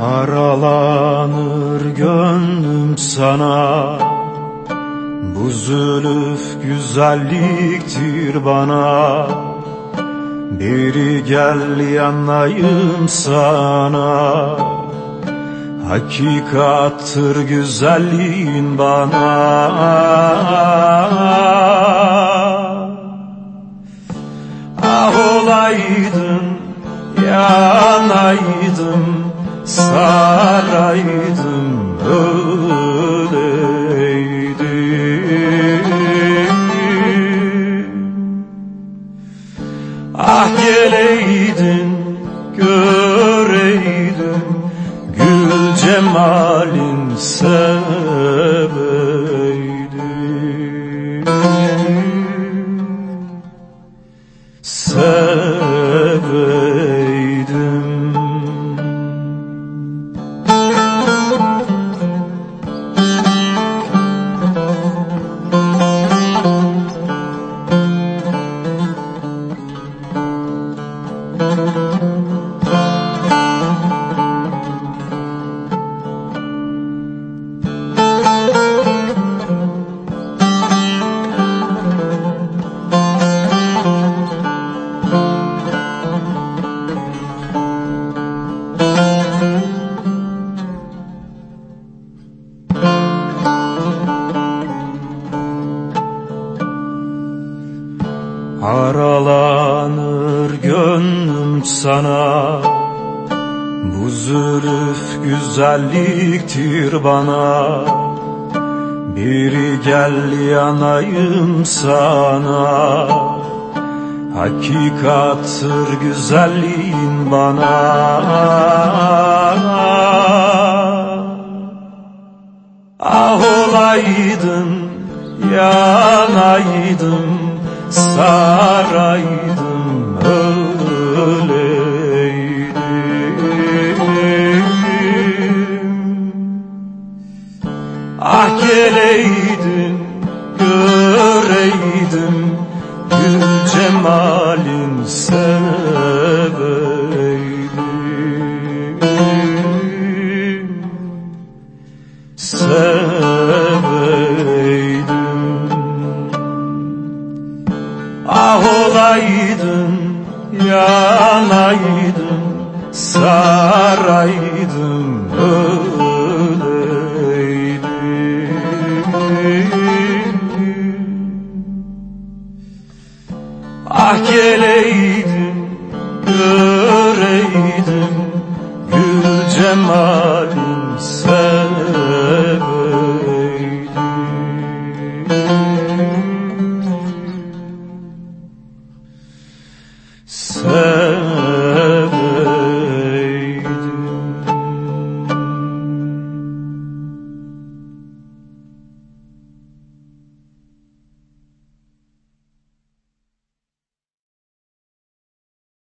Aralanır gönlüm sana. Bu zülüf güzelliktir bana. Biri gel yanayım sana. Hakikattır güzelliğin bana. Ah olaydın, yanaydın saraydım öleydim Ah geleydin göreydin gül cemalin seveydin Aralanır gönlüm sana. Bu zülüf güzelliktir bana. Biri gel yanayım sana. Hakikattır güzelliğin bana. Ah olaydın yanaydım saraydım öleydim. Ah geleydin göreydim gül cemalin seveydim seveydim yanaydın saraydım öleydim Ah geleydin göreydin gül cemalin sev